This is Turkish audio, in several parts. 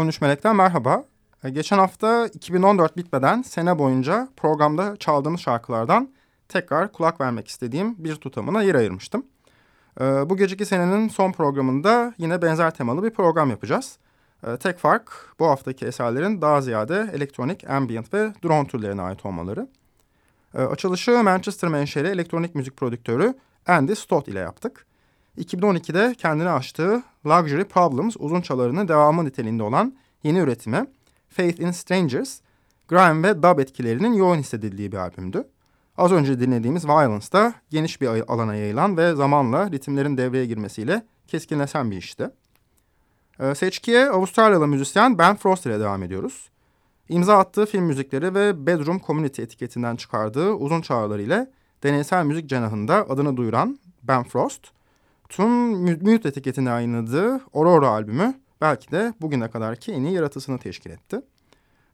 13 Melek'ten merhaba. E, geçen hafta 2014 bitmeden sene boyunca programda çaldığımız şarkılardan tekrar kulak vermek istediğim bir tutamına yer ayırmıştım. E, bu geceki senenin son programında yine benzer temalı bir program yapacağız. E, tek fark bu haftaki eserlerin daha ziyade elektronik, ambient ve drone türlerine ait olmaları. Açılışı Manchester menşeli elektronik müzik prodüktörü Andy Stott ile yaptık. 2012'de kendini açtığı Luxury Problems uzun çalarının devamı niteliğinde olan yeni üretimi Faith in Strangers, grime ve dub etkilerinin yoğun hissedildiği bir albümdü. Az önce dinlediğimiz Violence da geniş bir alana yayılan ve zamanla ritimlerin devreye girmesiyle keskinleşen bir işti. Ee, seçkiye Avustralyalı müzisyen Ben Frost ile devam ediyoruz. İmza attığı film müzikleri ve Bedroom Community etiketinden çıkardığı uzun çağrıları ile deneysel müzik cenahında adını duyuran Ben Frost, tüm Mute etiketine yayınladığı Aurora albümü belki de bugüne kadarki en iyi yaratısını teşkil etti.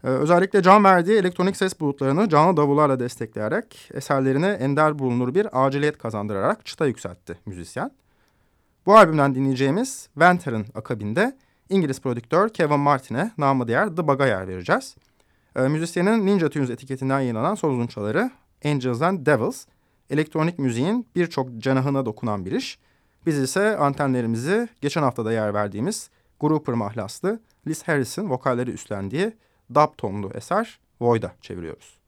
Ee, özellikle can verdiği elektronik ses bulutlarını canlı davullarla destekleyerek eserlerine ender bulunur bir aciliyet kazandırarak çıta yükseltti müzisyen. Bu albümden dinleyeceğimiz Venter'ın akabinde İngiliz prodüktör Kevin Martin'e namı diğer The Bug'a yer vereceğiz. Ee, müzisyenin Ninja Tunes etiketinden yayınlanan son uzunçaları Angels and Devils, elektronik müziğin birçok cenahına dokunan bir iş. Biz ise antenlerimizi geçen haftada yer verdiğimiz Grouper mahlaslı Liz Harris'in vokalleri üstlendiği dub tonlu eser Void'a çeviriyoruz.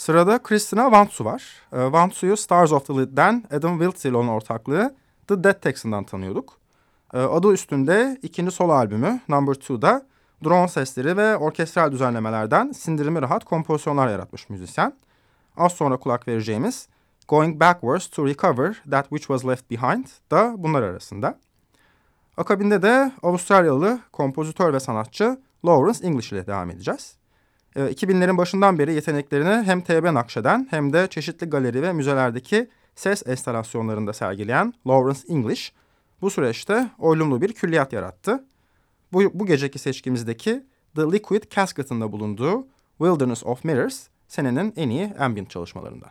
Sırada Christina Vantsu var. E, Stars of the Lid'den Adam Wiltz olan ortaklığı The Dead Texan'dan tanıyorduk. E, adı üstünde ikinci solo albümü Number Two'da drone sesleri ve orkestral düzenlemelerden sindirimi rahat kompozisyonlar yaratmış müzisyen. Az sonra kulak vereceğimiz Going Backwards to Recover That Which Was Left Behind da bunlar arasında. Akabinde de Avustralyalı kompozitör ve sanatçı Lawrence English ile devam edeceğiz. 2000'lerin ee, başından beri yeteneklerini hem TB nakşeden hem de çeşitli galeri ve müzelerdeki ses enstalasyonlarında sergileyen Lawrence English bu süreçte oylumlu bir külliyat yarattı. Bu, bu geceki seçkimizdeki The Liquid Casket'ın da bulunduğu Wilderness of Mirrors senenin en iyi ambient çalışmalarından.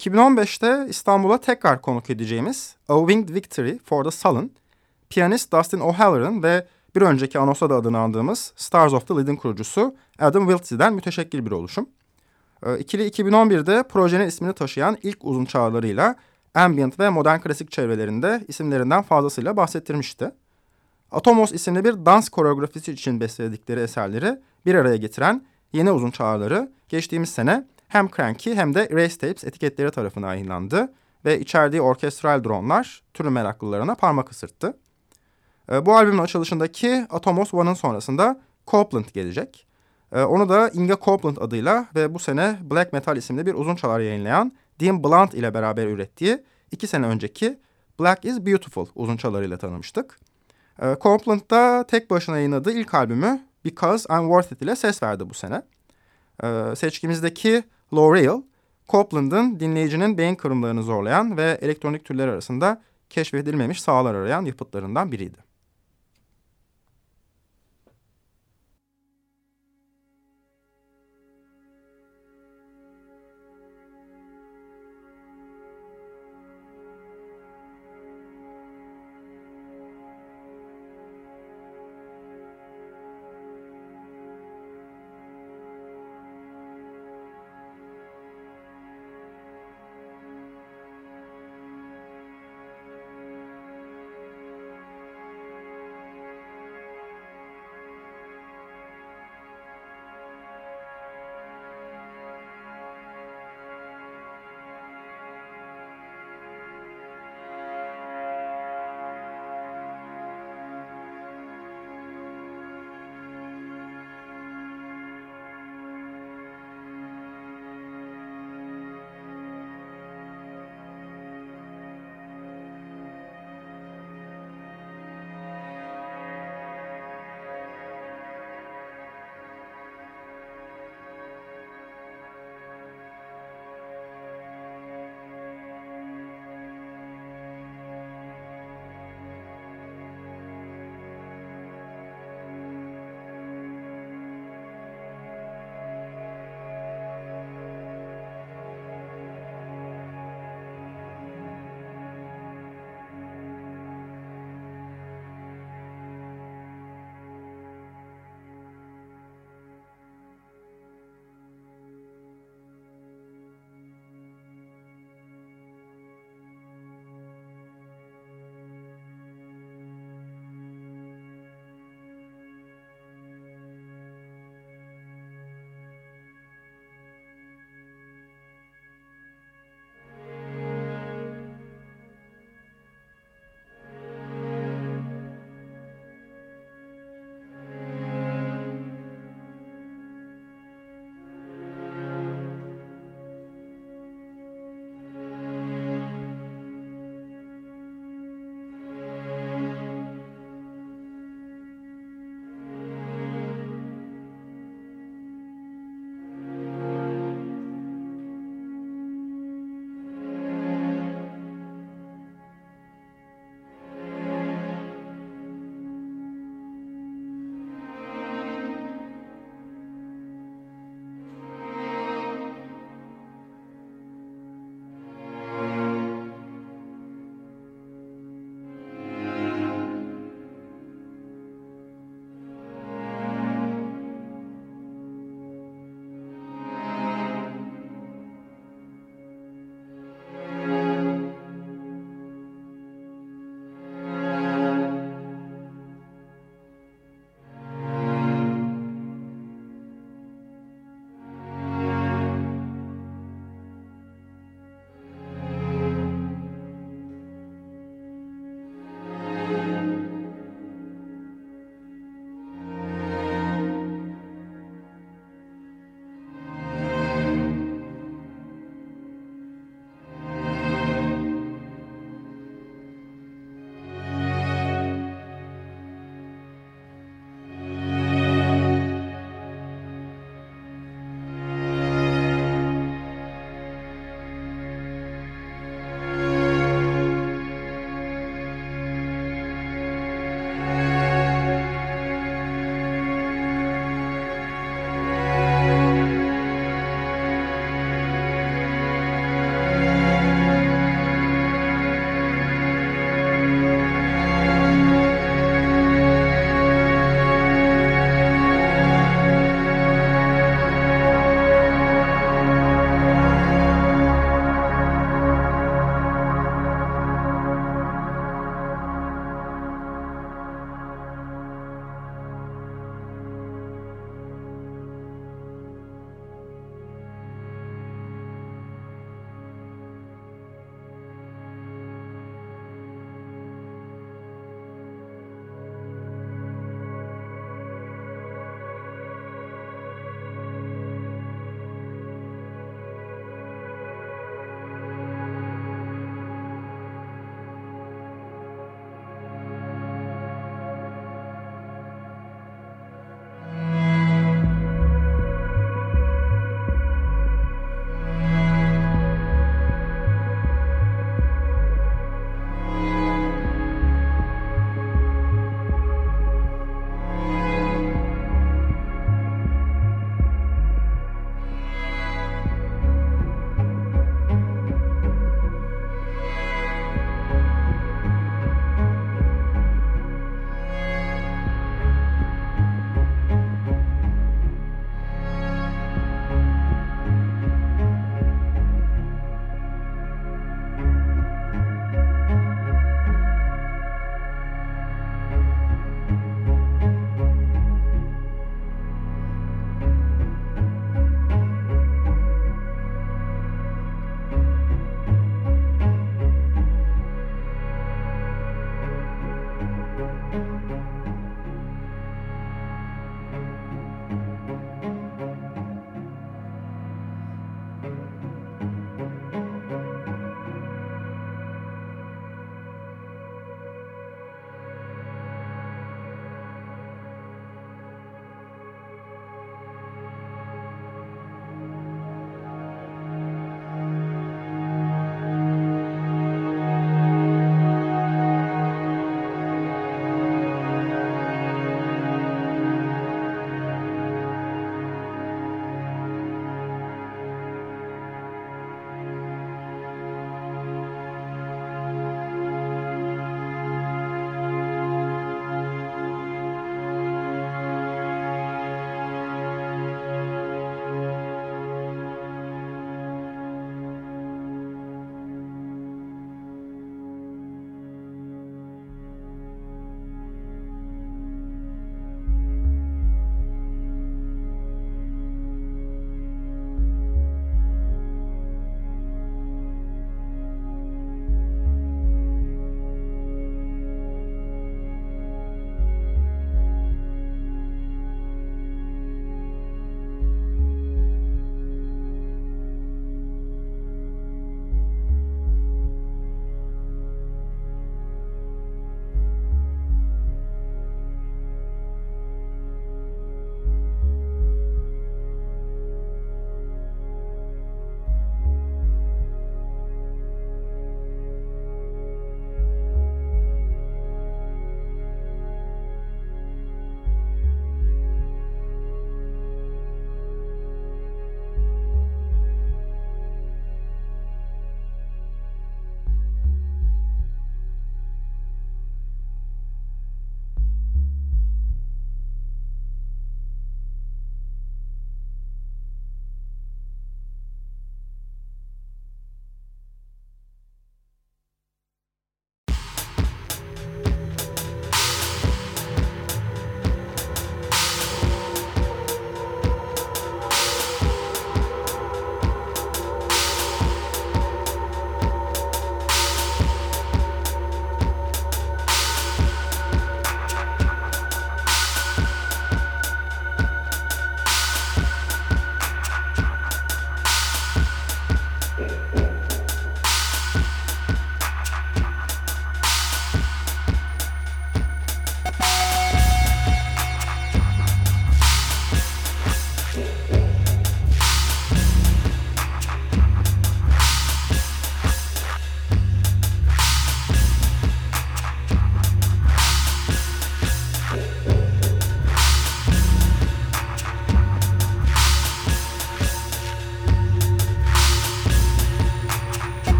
2015'te İstanbul'a tekrar konuk edeceğimiz A Winged Victory for the Sullen, piyanist Dustin O'Halloran ve bir önceki Anos'a da adını andığımız Stars of the Lead'in kurucusu Adam Wiltzy'den müteşekkil bir oluşum. E, ikili 2011'de projenin ismini taşıyan ilk uzun çağrılarıyla ambient ve modern klasik çevrelerinde isimlerinden fazlasıyla bahsettirmişti. Atomos isimli bir dans koreografisi için besledikleri eserleri bir araya getiren yeni uzun çağrıları geçtiğimiz sene hem Cranky hem de Erase Tapes etiketleri tarafından yayınlandı ve içerdiği orkestral dronlar türü meraklılarına parmak ısırttı. E, bu albümün açılışındaki Atomos One'ın sonrasında Copeland gelecek. E, onu da Inga Copeland adıyla ve bu sene Black Metal isimli bir uzun çalar yayınlayan Dean Blunt ile beraber ürettiği iki sene önceki Black is Beautiful uzun çalarıyla tanımıştık. E, Copeland da tek başına yayınladığı ilk albümü Because I'm Worth It ile ses verdi bu sene. E, seçkimizdeki L'Oreal, Copeland'ın dinleyicinin beyin kırımlarını zorlayan ve elektronik türler arasında keşfedilmemiş sahalar arayan yapıtlarından biriydi.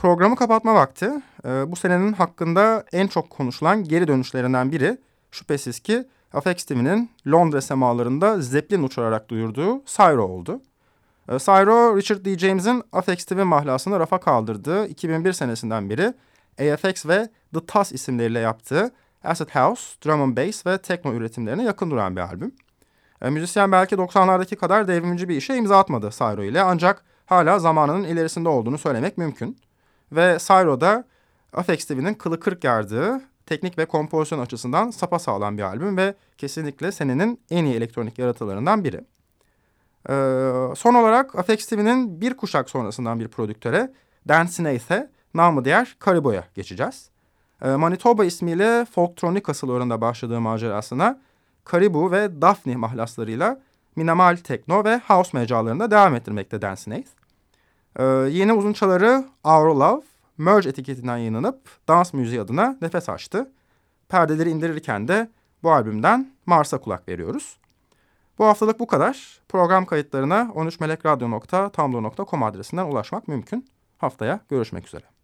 Programı kapatma vakti. E, bu senenin hakkında en çok konuşulan geri dönüşlerinden biri şüphesiz ki Afex TV'nin Londra semalarında Zeppelin uçurarak duyurduğu Syro oldu. E, Syro, Richard D. James'in Afex TV mahlasını rafa kaldırdığı 2001 senesinden beri AFX ve The Tuss isimleriyle yaptığı Acid House, Drum and Bass ve Tekno üretimlerine yakın duran bir albüm. E, müzisyen belki 90'lardaki kadar devrimci bir işe imza atmadı Syro ile ancak hala zamanının ilerisinde olduğunu söylemek mümkün. Ve Syro'da Afex TV'nin kılı kırk yardığı teknik ve kompozisyon açısından sapasağlam bir albüm ve kesinlikle senenin en iyi elektronik yaratılarından biri. Ee, son olarak Afex TV'nin bir kuşak sonrasından bir prodüktöre Dan Snaith'e namı diğer Karibo'ya geçeceğiz. Ee, Manitoba ismiyle Folktronic asıllarında başladığı macerasına Karibu ve Daphne mahlaslarıyla minimal tekno ve house mecralarında devam ettirmekte Dan Snaith. Ee, yeni uzunçaları Our Love, Merge etiketinden yayınlanıp dans müziği adına nefes açtı. Perdeleri indirirken de bu albümden Mars'a kulak veriyoruz. Bu haftalık bu kadar. Program kayıtlarına 13melekradyo.tumblr.com adresinden ulaşmak mümkün. Haftaya görüşmek üzere.